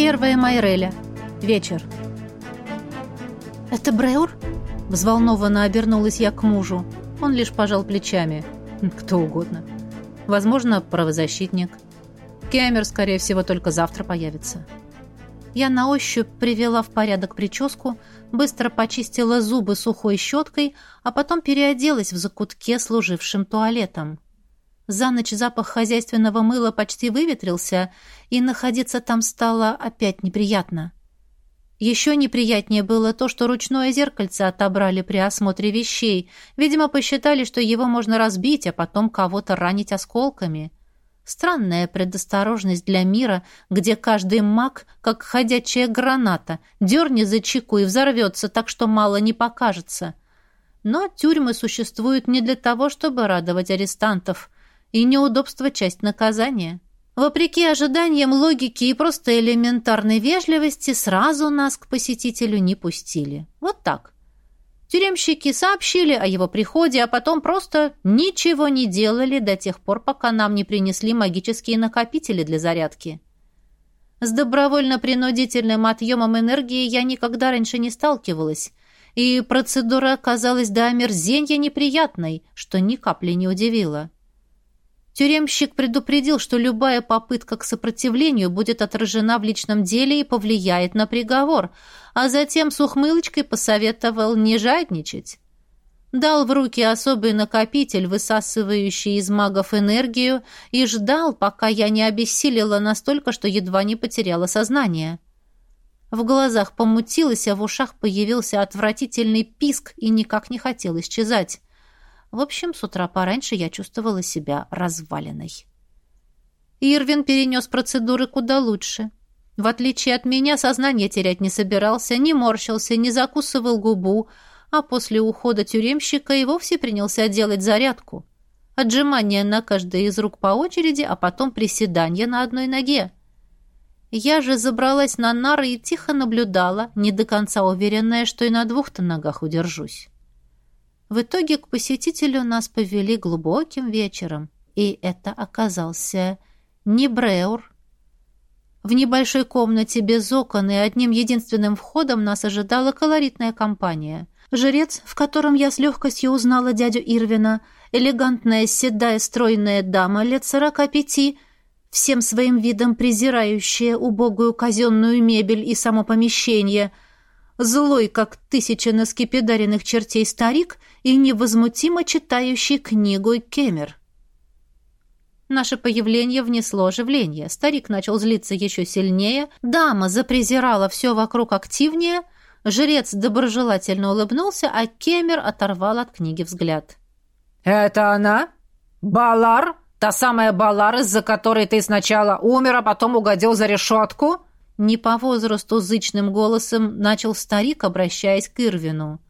Первая Майреля. Вечер. «Это Бреур?» Взволнованно обернулась я к мужу. Он лишь пожал плечами. Кто угодно. Возможно, правозащитник. Кемер, скорее всего, только завтра появится. Я на ощупь привела в порядок прическу, быстро почистила зубы сухой щеткой, а потом переоделась в закутке, служившим туалетом. За ночь запах хозяйственного мыла почти выветрился, и находиться там стало опять неприятно. Еще неприятнее было то, что ручное зеркальце отобрали при осмотре вещей. Видимо, посчитали, что его можно разбить, а потом кого-то ранить осколками. Странная предосторожность для мира, где каждый маг, как ходячая граната, дерни за чеку и взорвется так, что мало не покажется. Но тюрьмы существуют не для того, чтобы радовать арестантов, и неудобство — часть наказания. Вопреки ожиданиям логики и просто элементарной вежливости, сразу нас к посетителю не пустили. Вот так. Тюремщики сообщили о его приходе, а потом просто ничего не делали до тех пор, пока нам не принесли магические накопители для зарядки. С добровольно-принудительным отъемом энергии я никогда раньше не сталкивалась, и процедура оказалась до омерзения неприятной, что ни капли не удивило. Тюремщик предупредил, что любая попытка к сопротивлению будет отражена в личном деле и повлияет на приговор, а затем с ухмылочкой посоветовал не жадничать. Дал в руки особый накопитель, высасывающий из магов энергию, и ждал, пока я не обессилила настолько, что едва не потеряла сознание. В глазах помутилось, а в ушах появился отвратительный писк и никак не хотел исчезать. В общем, с утра пораньше я чувствовала себя разваленной. Ирвин перенес процедуры куда лучше. В отличие от меня, сознание терять не собирался, не морщился, не закусывал губу, а после ухода тюремщика и вовсе принялся делать зарядку. Отжимания на каждой из рук по очереди, а потом приседания на одной ноге. Я же забралась на нары и тихо наблюдала, не до конца уверенная, что и на двух-то ногах удержусь. В итоге к посетителю нас повели глубоким вечером, и это оказался не Бреур. В небольшой комнате без окон и одним единственным входом нас ожидала колоритная компания. Жрец, в котором я с легкостью узнала дядю Ирвина, элегантная седая стройная дама лет сорока пяти, всем своим видом презирающая убогую казенную мебель и само помещение — злой, как тысяча наскепидаренных чертей старик и невозмутимо читающий книгу Кемер. Наше появление внесло оживление. Старик начал злиться еще сильнее, дама запрезирала все вокруг активнее, жрец доброжелательно улыбнулся, а Кемер оторвал от книги взгляд. «Это она? Балар? Та самая Балар, из-за которой ты сначала умер, а потом угодил за решетку?» Не по возрасту зычным голосом начал старик, обращаясь к Ирвину.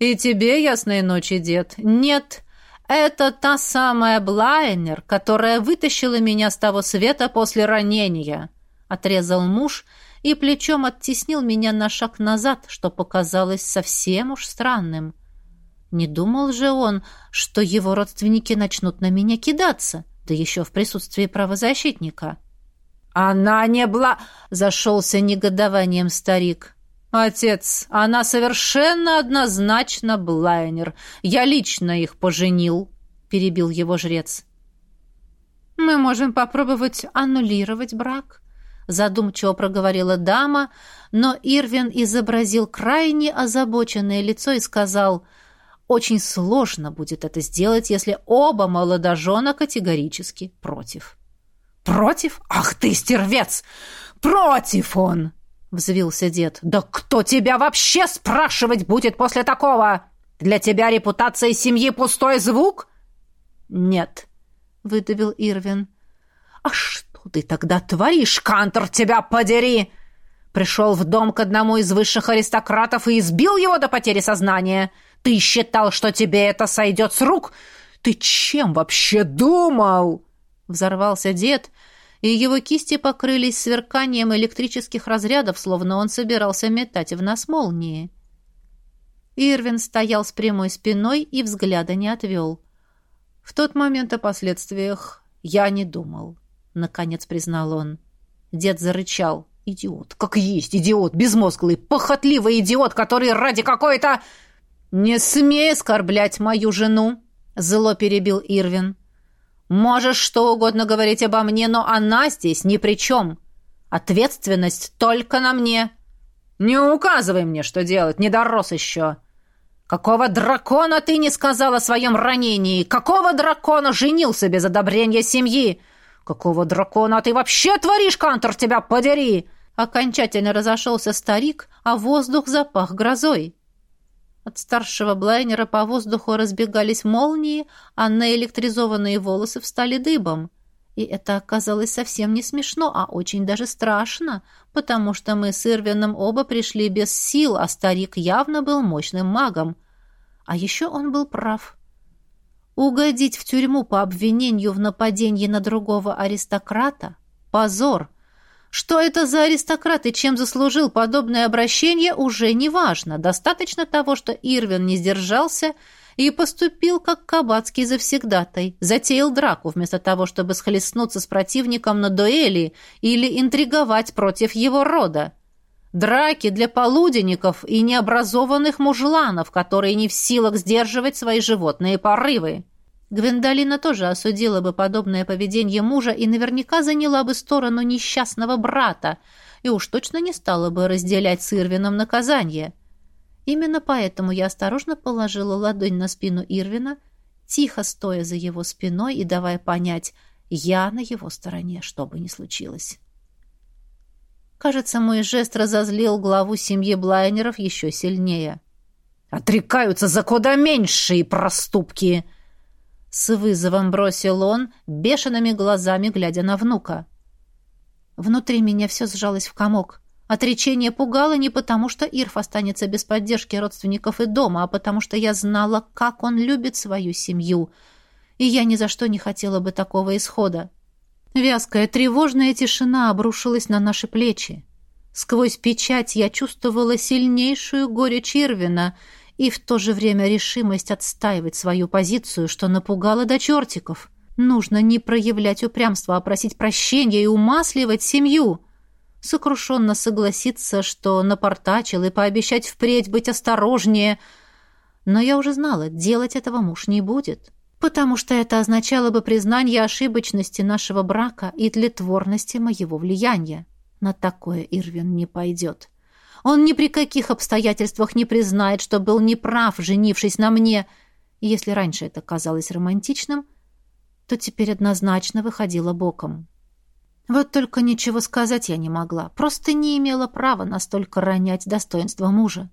«И тебе ясной ночи, дед. Нет, это та самая Блайнер, которая вытащила меня с того света после ранения», — отрезал муж и плечом оттеснил меня на шаг назад, что показалось совсем уж странным. Не думал же он, что его родственники начнут на меня кидаться, да еще в присутствии правозащитника. «Она не бла...» — зашелся негодованием старик. «Отец, она совершенно однозначно блайнер. Я лично их поженил», — перебил его жрец. «Мы можем попробовать аннулировать брак», — задумчиво проговорила дама, но Ирвин изобразил крайне озабоченное лицо и сказал, «Очень сложно будет это сделать, если оба молодожена категорически против». «Против? Ах ты, стервец! Против он!» — взвился дед. «Да кто тебя вообще спрашивать будет после такого? Для тебя репутация семьи пустой звук?» «Нет», — выдавил Ирвин. «А что ты тогда творишь, Кантор, тебя подери?» Пришел в дом к одному из высших аристократов и избил его до потери сознания. Ты считал, что тебе это сойдет с рук? Ты чем вообще думал?» Взорвался дед, и его кисти покрылись сверканием электрических разрядов, словно он собирался метать в нас молнии. Ирвин стоял с прямой спиной и взгляда не отвел. В тот момент о последствиях я не думал, — наконец признал он. Дед зарычал. Идиот, как есть идиот, безмозглый, похотливый идиот, который ради какой-то... «Не смей оскорблять мою жену!» — зло перебил Ирвин. «Можешь что угодно говорить обо мне, но она здесь ни при чем. Ответственность только на мне. Не указывай мне, что делать, не дорос еще. Какого дракона ты не сказал о своем ранении? Какого дракона женился без одобрения семьи? Какого дракона ты вообще творишь, Кантор, тебя подери!» Окончательно разошелся старик, а воздух запах грозой. От старшего блайнера по воздуху разбегались молнии, а наэлектризованные волосы встали дыбом. И это оказалось совсем не смешно, а очень даже страшно, потому что мы с Ирвином оба пришли без сил, а старик явно был мощным магом. А еще он был прав. Угодить в тюрьму по обвинению в нападении на другого аристократа — позор. Что это за аристократ и чем заслужил подобное обращение, уже не важно. Достаточно того, что Ирвин не сдержался и поступил как кабацкий завсегдатай, затеял драку вместо того, чтобы схлестнуться с противником на дуэли или интриговать против его рода. Драки для полуденников и необразованных мужланов, которые не в силах сдерживать свои животные порывы. Гвендолина тоже осудила бы подобное поведение мужа и наверняка заняла бы сторону несчастного брата, и уж точно не стала бы разделять с Ирвином наказание. Именно поэтому я осторожно положила ладонь на спину Ирвина, тихо стоя за его спиной и давая понять, я на его стороне, что бы ни случилось. Кажется, мой жест разозлил главу семьи Блайнеров еще сильнее. «Отрекаются за куда меньшие проступки!» С вызовом бросил он, бешеными глазами глядя на внука. Внутри меня все сжалось в комок. Отречение пугало не потому, что Ирф останется без поддержки родственников и дома, а потому что я знала, как он любит свою семью, и я ни за что не хотела бы такого исхода. Вязкая, тревожная тишина обрушилась на наши плечи. Сквозь печать я чувствовала сильнейшую горечь Ирвина — и в то же время решимость отстаивать свою позицию, что напугало до чертиков. Нужно не проявлять упрямство, а просить прощения и умасливать семью. Сокрушенно согласиться, что напортачил, и пообещать впредь быть осторожнее. Но я уже знала, делать этого муж не будет, потому что это означало бы признание ошибочности нашего брака и тлетворности моего влияния. На такое Ирвин не пойдет. Он ни при каких обстоятельствах не признает, что был неправ, женившись на мне. И если раньше это казалось романтичным, то теперь однозначно выходило боком. Вот только ничего сказать я не могла, просто не имела права настолько ронять достоинство мужа.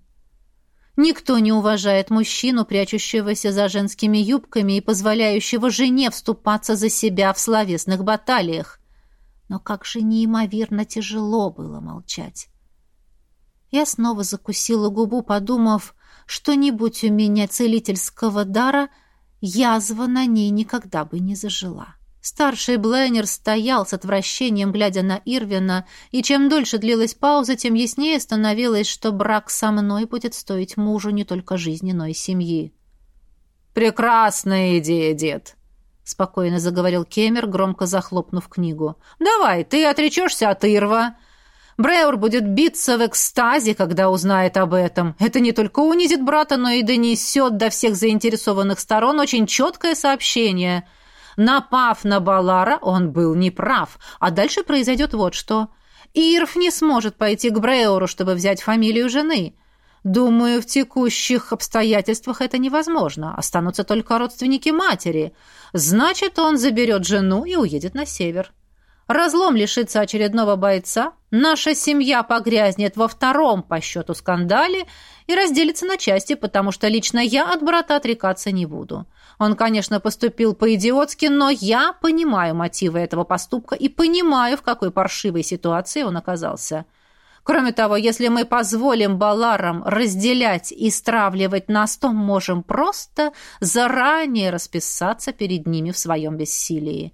Никто не уважает мужчину, прячущегося за женскими юбками и позволяющего жене вступаться за себя в словесных баталиях. Но как же неимоверно тяжело было молчать. Я снова закусила губу, подумав, что не будь у меня целительского дара, язва на ней никогда бы не зажила. Старший Бленнер стоял с отвращением, глядя на Ирвина, и чем дольше длилась пауза, тем яснее становилось, что брак со мной будет стоить мужу не только жизни, но и семьи. «Прекрасная идея, дед!» — спокойно заговорил Кемер, громко захлопнув книгу. «Давай, ты отречешься от Ирва, Бреур будет биться в экстазе, когда узнает об этом. Это не только унизит брата, но и донесет до всех заинтересованных сторон очень четкое сообщение. Напав на Балара, он был неправ. А дальше произойдет вот что. Ирф не сможет пойти к Бреуру, чтобы взять фамилию жены. Думаю, в текущих обстоятельствах это невозможно. Останутся только родственники матери. Значит, он заберет жену и уедет на север. Разлом лишится очередного бойца, наша семья погрязнет во втором по счету скандале и разделится на части, потому что лично я от брата отрекаться не буду. Он, конечно, поступил по-идиотски, но я понимаю мотивы этого поступка и понимаю, в какой паршивой ситуации он оказался. Кроме того, если мы позволим Баларам разделять и стравливать нас, то можем просто заранее расписаться перед ними в своем бессилии.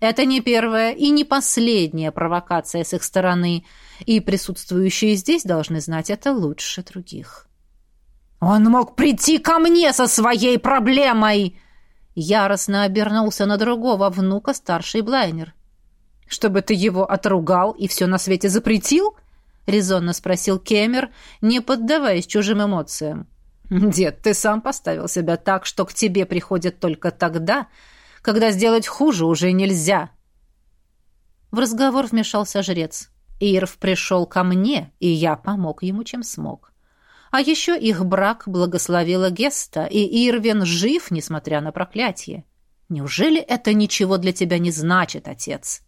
Это не первая и не последняя провокация с их стороны, и присутствующие здесь должны знать это лучше других. «Он мог прийти ко мне со своей проблемой!» Яростно обернулся на другого внука старший Блайнер. «Чтобы ты его отругал и все на свете запретил?» — резонно спросил Кемер, не поддаваясь чужим эмоциям. «Дед, ты сам поставил себя так, что к тебе приходят только тогда, когда сделать хуже уже нельзя». В разговор вмешался жрец. Ирв пришел ко мне, и я помог ему, чем смог. А еще их брак благословила Геста, и Ирвин жив, несмотря на проклятие. Неужели это ничего для тебя не значит, отец?»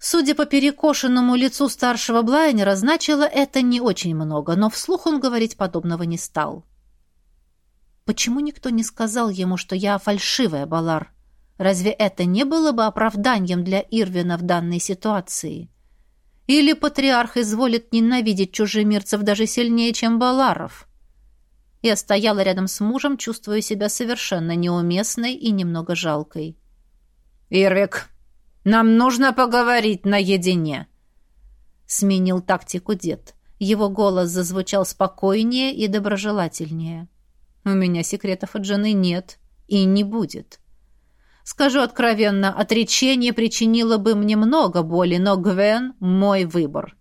Судя по перекошенному лицу старшего Блайнера, значило это не очень много, но вслух он говорить подобного не стал. Почему никто не сказал ему, что я фальшивая, Балар? Разве это не было бы оправданием для Ирвина в данной ситуации? Или патриарх изволит ненавидеть чужемирцев даже сильнее, чем Баларов? Я стояла рядом с мужем, чувствуя себя совершенно неуместной и немного жалкой. «Ирвик, нам нужно поговорить наедине», — сменил тактику дед. Его голос зазвучал спокойнее и доброжелательнее. «У меня секретов от жены нет и не будет». Скажу откровенно, отречение причинило бы мне много боли, но Гвен — мой выбор.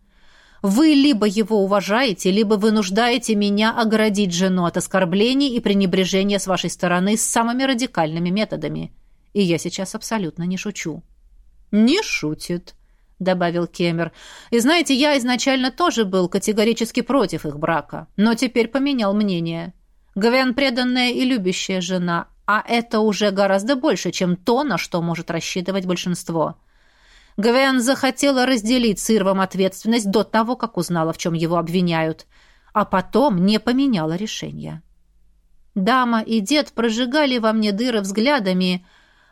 Вы либо его уважаете, либо вынуждаете меня оградить жену от оскорблений и пренебрежения с вашей стороны с самыми радикальными методами. И я сейчас абсолютно не шучу. «Не шутит», — добавил Кемер. «И знаете, я изначально тоже был категорически против их брака, но теперь поменял мнение. Гвен преданная и любящая жена, а это уже гораздо больше, чем то, на что может рассчитывать большинство». Гвен захотела разделить с Ирвом ответственность до того, как узнала, в чем его обвиняют, а потом не поменяла решение. Дама и дед прожигали во мне дыры взглядами,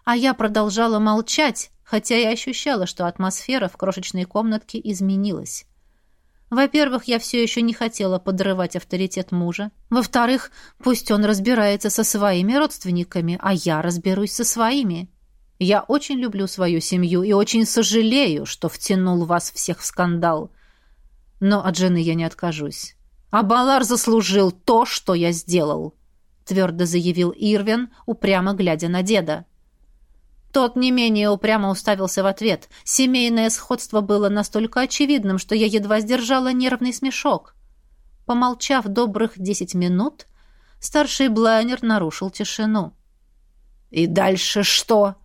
а я продолжала молчать, хотя и ощущала, что атмосфера в крошечной комнатке изменилась. Во-первых, я все еще не хотела подрывать авторитет мужа. Во-вторых, пусть он разбирается со своими родственниками, а я разберусь со своими. Я очень люблю свою семью и очень сожалею, что втянул вас всех в скандал. Но от жены я не откажусь. А Балар заслужил то, что я сделал, твердо заявил Ирвин, упрямо глядя на деда. Тот не менее упрямо уставился в ответ. Семейное сходство было настолько очевидным, что я едва сдержала нервный смешок. Помолчав добрых десять минут, старший блайнер нарушил тишину. «И дальше что?»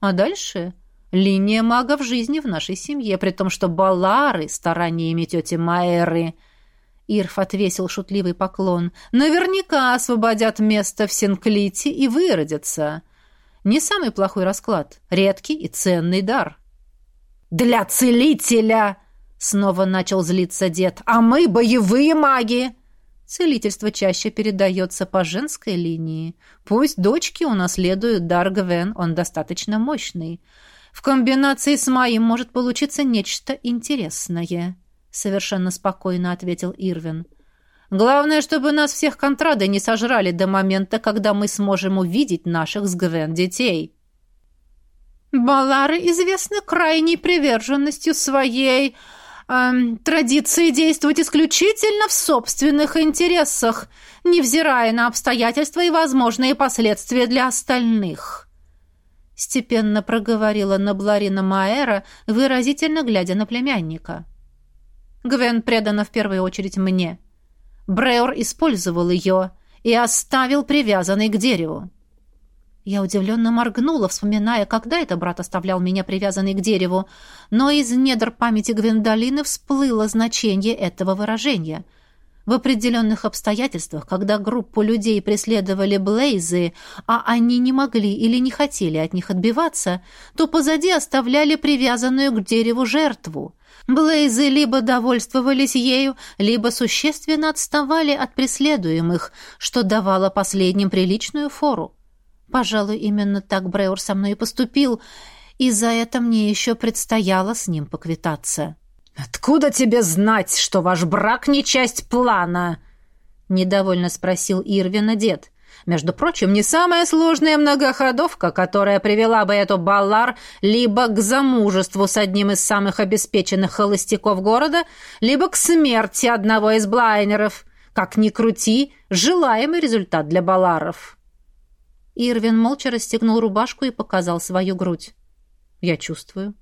«А дальше?» «Линия мага в жизни в нашей семье, при том, что Балары стараниями тети Майеры...» Ирф отвесил шутливый поклон. «Наверняка освободят место в Синклите и выродятся. Не самый плохой расклад. Редкий и ценный дар. «Для целителя!» — снова начал злиться дед. «А мы боевые маги!» Целительство чаще передается по женской линии. Пусть дочки унаследуют дар Гвен, он достаточно мощный. В комбинации с моим может получиться нечто интересное, — совершенно спокойно ответил Ирвин. Главное, чтобы нас всех контрады не сожрали до момента, когда мы сможем увидеть наших с Гвен детей. Балары известны крайней приверженностью своей эм, традиции действовать исключительно в собственных интересах, невзирая на обстоятельства и возможные последствия для остальных. Степенно проговорила Набларина Маэра, выразительно глядя на племянника. Гвен предана в первую очередь мне — Бреор использовал ее и оставил привязанной к дереву. Я удивленно моргнула, вспоминая, когда это брат оставлял меня привязанной к дереву, но из недр памяти Гвиндолины всплыло значение этого выражения. В определенных обстоятельствах, когда группу людей преследовали Блейзы, а они не могли или не хотели от них отбиваться, то позади оставляли привязанную к дереву жертву. Блейзы либо довольствовались ею, либо существенно отставали от преследуемых, что давало последним приличную фору. Пожалуй, именно так Бреур со мной и поступил, и за это мне еще предстояло с ним поквитаться. «Откуда тебе знать, что ваш брак не часть плана?» — недовольно спросил Ирвина дед. Между прочим, не самая сложная многоходовка, которая привела бы эту Баллар либо к замужеству с одним из самых обеспеченных холостяков города, либо к смерти одного из блайнеров. Как ни крути, желаемый результат для Баларов. Ирвин молча расстегнул рубашку и показал свою грудь. «Я чувствую».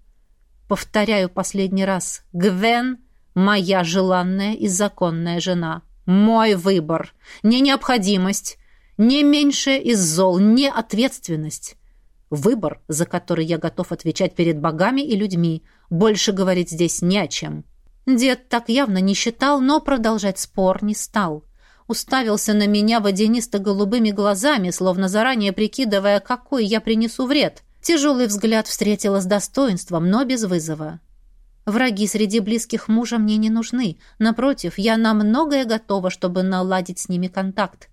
Повторяю последний раз. Гвен — моя желанная и законная жена. Мой выбор. Не необходимость, не меньшее из зол, не ответственность. Выбор, за который я готов отвечать перед богами и людьми. Больше говорить здесь не о чем. Дед так явно не считал, но продолжать спор не стал. Уставился на меня водянисто-голубыми глазами, словно заранее прикидывая, какой я принесу вред. Тяжелый взгляд встретила с достоинством, но без вызова. Враги среди близких мужа мне не нужны. Напротив, я на многое готова, чтобы наладить с ними контакт.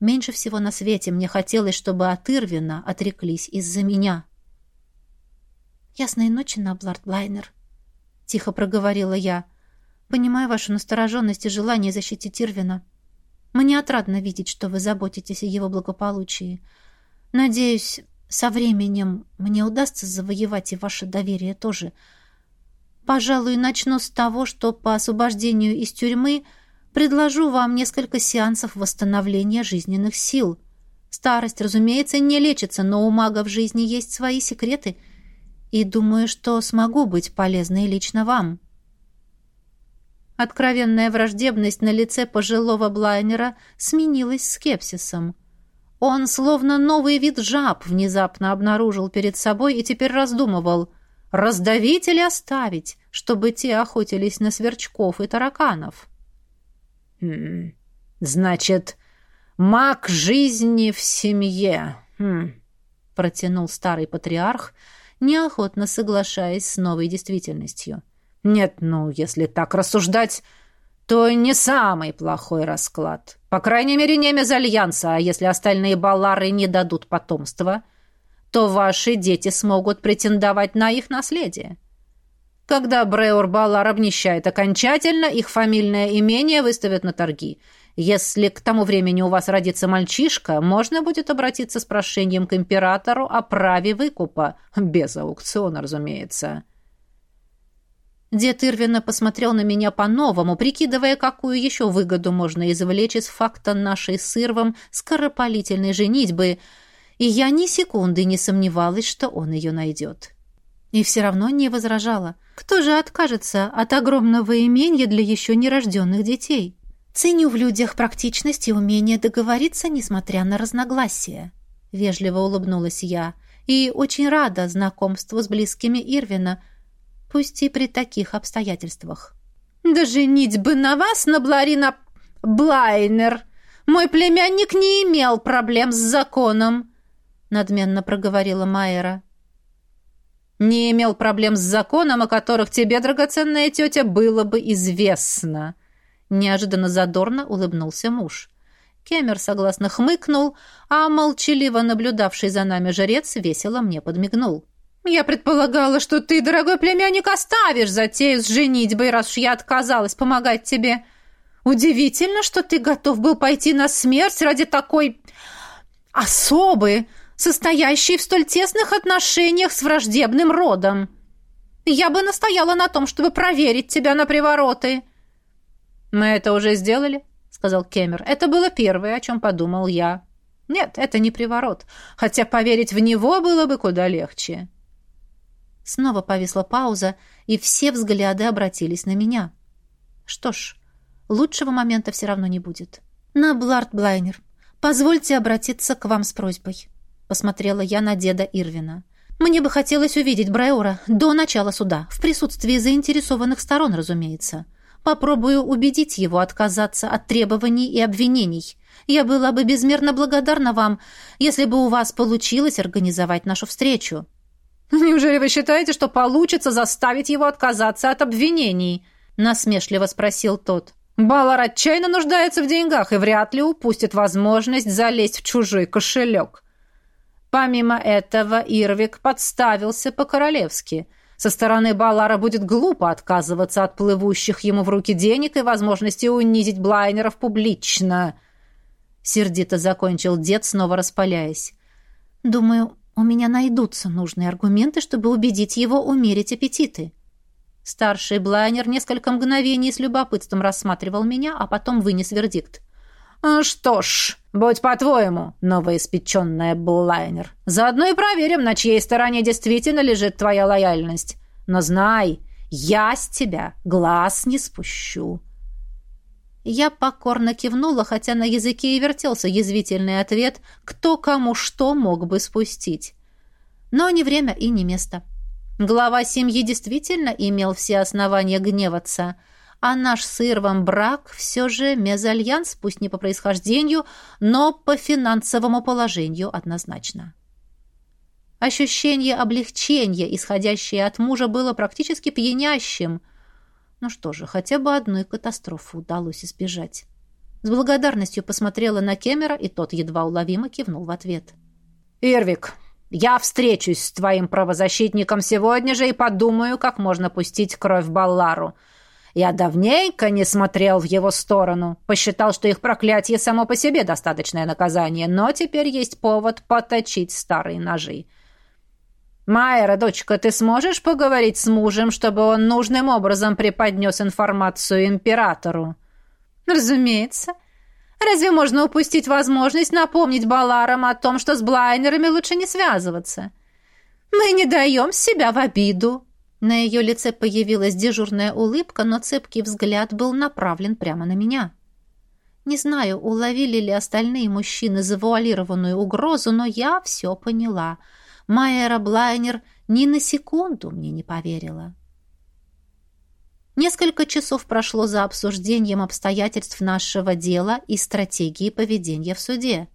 Меньше всего на свете мне хотелось, чтобы от Ирвина отреклись из-за меня. «Ясной ночи, Наблард Блайнер», — тихо проговорила я. «Понимаю вашу настороженность и желание защитить Ирвина. Мне отрадно видеть, что вы заботитесь о его благополучии. Надеюсь, со временем мне удастся завоевать и ваше доверие тоже. Пожалуй, начну с того, что по освобождению из тюрьмы предложу вам несколько сеансов восстановления жизненных сил. Старость, разумеется, не лечится, но у мага в жизни есть свои секреты, и думаю, что смогу быть полезной лично вам. Откровенная враждебность на лице пожилого блайнера сменилась скепсисом. Он, словно новый вид жаб, внезапно обнаружил перед собой и теперь раздумывал, раздавить или оставить, чтобы те охотились на сверчков и тараканов. «Хм, «Значит, маг жизни в семье», хм, протянул старый патриарх, неохотно соглашаясь с новой действительностью. «Нет, ну, если так рассуждать, то не самый плохой расклад. По крайней мере, не мезальянса, а если остальные баллары не дадут потомства, то ваши дети смогут претендовать на их наследие. Когда Бреор Баллар обнищает окончательно, их фамильное имение выставят на торги. Если к тому времени у вас родится мальчишка, можно будет обратиться с прошением к императору о праве выкупа. Без аукциона, разумеется. Дед Ирвина посмотрел на меня по-новому, прикидывая, какую еще выгоду можно извлечь из факта нашей с Ирвом скоропалительной женитьбы, и я ни секунды не сомневалась, что он ее найдет. И все равно не возражала. Кто же откажется от огромного имения для еще нерожденных детей? Ценю в людях практичность и умение договориться, несмотря на разногласия. Вежливо улыбнулась я. И очень рада знакомству с близкими Ирвина — пусть и при таких обстоятельствах. «Да женить бы на вас, на Бларина Блайнер! Мой племянник не имел проблем с законом!» надменно проговорила Майера. «Не имел проблем с законом, о которых тебе, драгоценная тетя, было бы известно!» Неожиданно задорно улыбнулся муж. Кемер согласно хмыкнул, а молчаливо наблюдавший за нами жрец весело мне подмигнул. «Я предполагала, что ты, дорогой племянник, оставишь затею с женитьбой, раз уж я отказалась помогать тебе. Удивительно, что ты готов был пойти на смерть ради такой особы, состоящей в столь тесных отношениях с враждебным родом. Я бы настояла на том, чтобы проверить тебя на привороты». «Мы это уже сделали», — сказал Кемер. «Это было первое, о чем подумал я». «Нет, это не приворот, хотя поверить в него было бы куда легче». Снова повисла пауза, и все взгляды обратились на меня. Что ж, лучшего момента все равно не будет. На Блард Блайнер, позвольте обратиться к вам с просьбой. Посмотрела я на деда Ирвина. Мне бы хотелось увидеть Брайора до начала суда, в присутствии заинтересованных сторон, разумеется. Попробую убедить его отказаться от требований и обвинений. Я была бы безмерно благодарна вам, если бы у вас получилось организовать нашу встречу. «Неужели вы считаете, что получится заставить его отказаться от обвинений?» — насмешливо спросил тот. «Балар отчаянно нуждается в деньгах и вряд ли упустит возможность залезть в чужой кошелек». Помимо этого, Ирвик подставился по-королевски. Со стороны Балара будет глупо отказываться от плывущих ему в руки денег и возможности унизить блайнеров публично. Сердито закончил дед, снова распаляясь. «Думаю, у меня найдутся нужные аргументы, чтобы убедить его умерить аппетиты. Старший блайнер несколько мгновений с любопытством рассматривал меня, а потом вынес вердикт. «А «Что ж, будь по-твоему, новоиспеченная блайнер. Заодно и проверим, на чьей стороне действительно лежит твоя лояльность. Но знай, я с тебя глаз не спущу». Я покорно кивнула, хотя на языке и вертелся язвительный ответ, кто кому что мог бы спустить. Но не время и не место. Глава семьи действительно имел все основания гневаться, а наш с Ирвом брак все же мезальянс, пусть не по происхождению, но по финансовому положению однозначно. Ощущение облегчения, исходящее от мужа, было практически пьянящим – ну что же, хотя бы одной катастрофы удалось избежать. С благодарностью посмотрела на Кемера, и тот едва уловимо кивнул в ответ. «Ирвик, я встречусь с твоим правозащитником сегодня же и подумаю, как можно пустить кровь Баллару. Я давненько не смотрел в его сторону. Посчитал, что их проклятие само по себе достаточное наказание, но теперь есть повод поточить старые ножи. «Майра, дочка, ты сможешь поговорить с мужем, чтобы он нужным образом преподнес информацию императору?» «Разумеется. Разве можно упустить возможность напомнить Баларам о том, что с блайнерами лучше не связываться? Мы не даем себя в обиду». На ее лице появилась дежурная улыбка, но цепкий взгляд был направлен прямо на меня. Не знаю, уловили ли остальные мужчины завуалированную угрозу, но я все поняла — Майера Блайнер ни на секунду мне не поверила. Несколько часов прошло за обсуждением обстоятельств нашего дела и стратегии поведения в суде.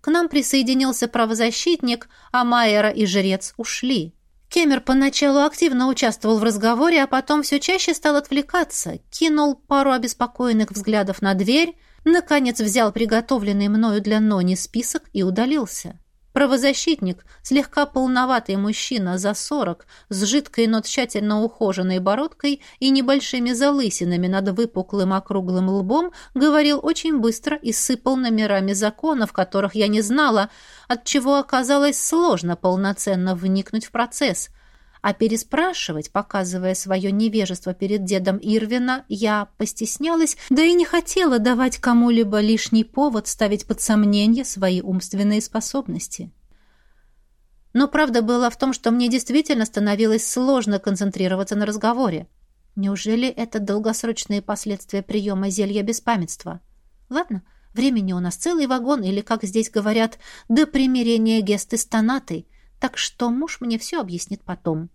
К нам присоединился правозащитник, а Майера и жрец ушли. Кемер поначалу активно участвовал в разговоре, а потом все чаще стал отвлекаться, кинул пару обеспокоенных взглядов на дверь, наконец взял приготовленный мною для Нони список и удалился. Правозащитник, слегка полноватый мужчина за сорок, с жидкой, но тщательно ухоженной бородкой и небольшими залысинами над выпуклым округлым лбом, говорил очень быстро и сыпал номерами законов, которых я не знала, отчего оказалось сложно полноценно вникнуть в процесс – а переспрашивать, показывая свое невежество перед дедом Ирвина, я постеснялась, да и не хотела давать кому-либо лишний повод ставить под сомнение свои умственные способности. Но правда была в том, что мне действительно становилось сложно концентрироваться на разговоре. Неужели это долгосрочные последствия приема зелья беспамятства? Ладно, времени у нас целый вагон, или, как здесь говорят, до примирения гесты с тонатой, так что муж мне все объяснит потом.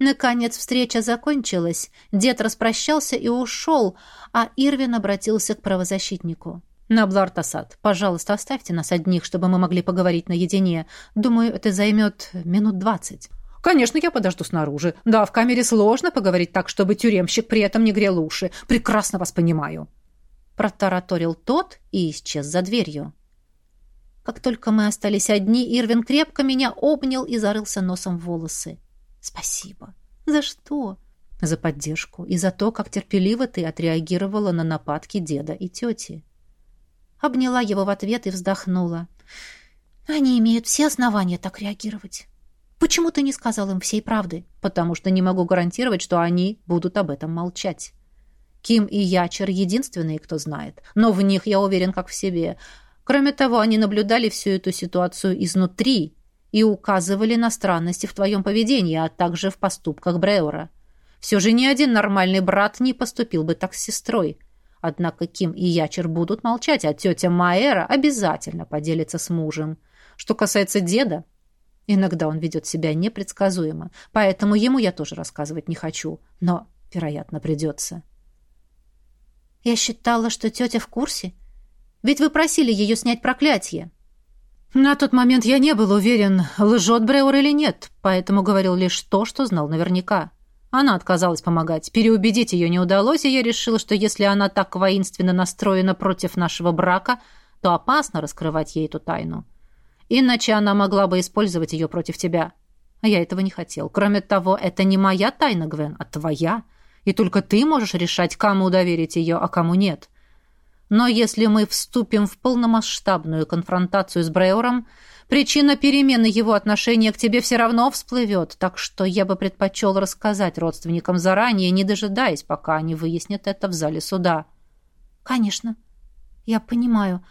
Наконец встреча закончилась, дед распрощался и ушел, а Ирвин обратился к правозащитнику. «Наблар Тасад, пожалуйста, оставьте нас одних, чтобы мы могли поговорить наедине. Думаю, это займет минут двадцать». «Конечно, я подожду снаружи. Да, в камере сложно поговорить так, чтобы тюремщик при этом не грел уши. Прекрасно вас понимаю». Протараторил тот и исчез за дверью. Как только мы остались одни, Ирвин крепко меня обнял и зарылся носом в волосы. Спасибо. За что? За поддержку и за то, как терпеливо ты отреагировала на нападки деда и тети. Обняла его в ответ и вздохнула. Они имеют все основания так реагировать. Почему ты не сказал им всей правды? Потому что не могу гарантировать, что они будут об этом молчать. Ким и Ячер единственные, кто знает. Но в них я уверен, как в себе. Кроме того, они наблюдали всю эту ситуацию изнутри и указывали на странности в твоем поведении, а также в поступках Бреура. Все же ни один нормальный брат не поступил бы так с сестрой. Однако Ким и Ячер будут молчать, а тетя Маэра обязательно поделится с мужем. Что касается деда, иногда он ведет себя непредсказуемо, поэтому ему я тоже рассказывать не хочу, но, вероятно, придется. Я считала, что тетя в курсе. Ведь вы просили ее снять проклятие. На тот момент я не был уверен, лжет Бреур или нет, поэтому говорил лишь то, что знал наверняка. Она отказалась помогать. Переубедить ее не удалось, и я решил, что если она так воинственно настроена против нашего брака, то опасно раскрывать ей эту тайну. Иначе она могла бы использовать ее против тебя. А я этого не хотел. Кроме того, это не моя тайна, Гвен, а твоя. И только ты можешь решать, кому доверить ее, а кому нет. Но если мы вступим в полномасштабную конфронтацию с Бреором, причина перемены его отношения к тебе все равно всплывет, так что я бы предпочел рассказать родственникам заранее, не дожидаясь, пока они выяснят это в зале суда. Конечно, я понимаю.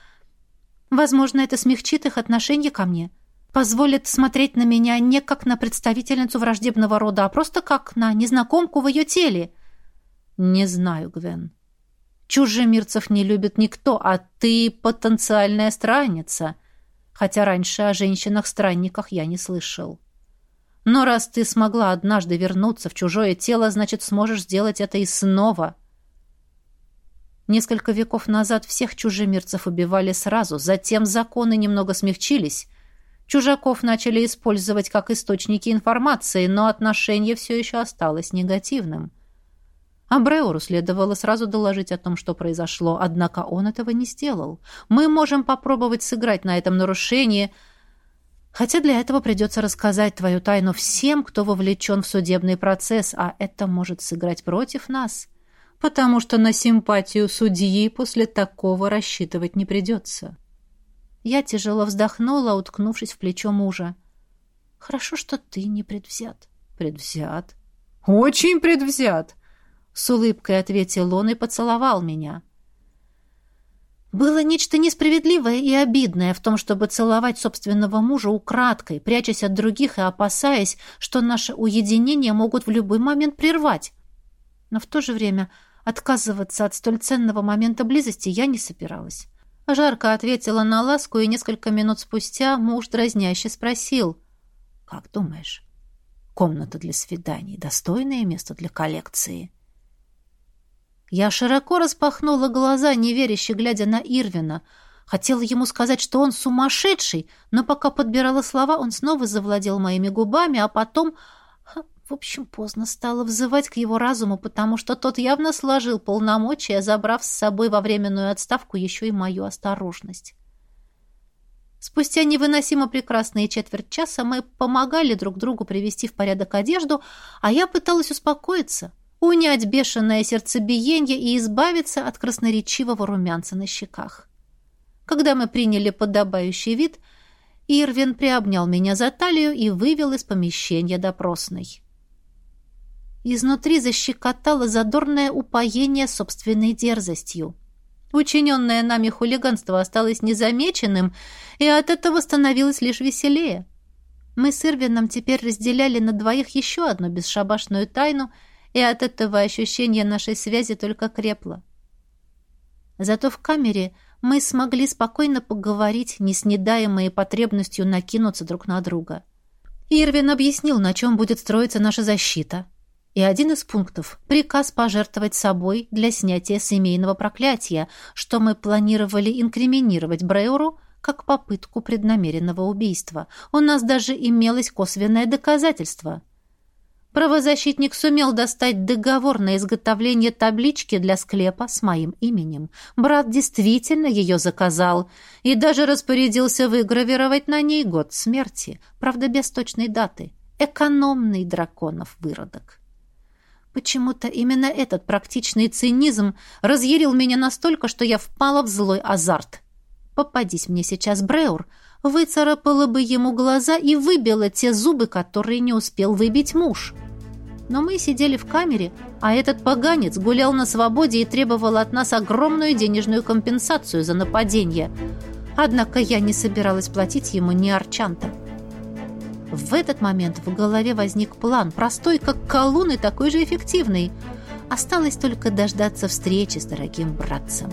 Возможно, это смягчит их отношение ко мне. позволит смотреть на меня не как на представительницу враждебного рода, а просто как на незнакомку в ее теле. Не знаю, Гвен. Чужемирцев не любит никто, а ты потенциальная странница. Хотя раньше о женщинах-странниках я не слышал. Но раз ты смогла однажды вернуться в чужое тело, значит, сможешь сделать это и снова. Несколько веков назад всех чужемирцев убивали сразу, затем законы немного смягчились. Чужаков начали использовать как источники информации, но отношение все еще осталось негативным. А следовало сразу доложить о том, что произошло, однако он этого не сделал. Мы можем попробовать сыграть на этом нарушении – Хотя для этого придется рассказать твою тайну всем, кто вовлечен в судебный процесс, а это может сыграть против нас, потому что на симпатию судьи после такого рассчитывать не придется. Я тяжело вздохнула, уткнувшись в плечо мужа. «Хорошо, что ты не предвзят». «Предвзят?» «Очень предвзят!» С улыбкой ответил он и поцеловал меня. Было нечто несправедливое и обидное в том, чтобы целовать собственного мужа украдкой, прячась от других и опасаясь, что наше уединение могут в любой момент прервать. Но в то же время отказываться от столь ценного момента близости я не собиралась. Жарко ответила на ласку, и несколько минут спустя муж дразняще спросил. «Как думаешь, комната для свиданий — достойное место для коллекции?» Я широко распахнула глаза, неверяще глядя на Ирвина. Хотела ему сказать, что он сумасшедший, но пока подбирала слова, он снова завладел моими губами, а потом... В общем, поздно стало взывать к его разуму, потому что тот явно сложил полномочия, забрав с собой во временную отставку еще и мою осторожность. Спустя невыносимо прекрасные четверть часа мы помогали друг другу привести в порядок одежду, а я пыталась успокоиться — унять бешеное сердцебиение и избавиться от красноречивого румянца на щеках. Когда мы приняли подобающий вид, Ирвин приобнял меня за талию и вывел из помещения допросной. Изнутри защекотало задорное упоение собственной дерзостью. Учиненное нами хулиганство осталось незамеченным, и от этого становилось лишь веселее. Мы с Ирвином теперь разделяли на двоих еще одну бесшабашную тайну — и от этого ощущение нашей связи только крепло. Зато в камере мы смогли спокойно поговорить, не снедаемые потребностью накинуться друг на друга. Ирвин объяснил, на чем будет строиться наша защита. И один из пунктов — приказ пожертвовать собой для снятия семейного проклятия, что мы планировали инкриминировать Бреуру как попытку преднамеренного убийства. У нас даже имелось косвенное доказательство — Правозащитник сумел достать договор на изготовление таблички для склепа с моим именем. Брат действительно ее заказал и даже распорядился выгравировать на ней год смерти, правда, без точной даты. Экономный драконов выродок. Почему-то именно этот практичный цинизм разъярил меня настолько, что я впала в злой азарт. Попадись мне сейчас Бреур, выцарапала бы ему глаза и выбила те зубы, которые не успел выбить муж. Но мы сидели в камере, а этот поганец гулял на свободе и требовал от нас огромную денежную компенсацию за нападение. Однако я не собиралась платить ему ни арчанта. В этот момент в голове возник план, простой как колун и такой же эффективный. Осталось только дождаться встречи с дорогим братцем.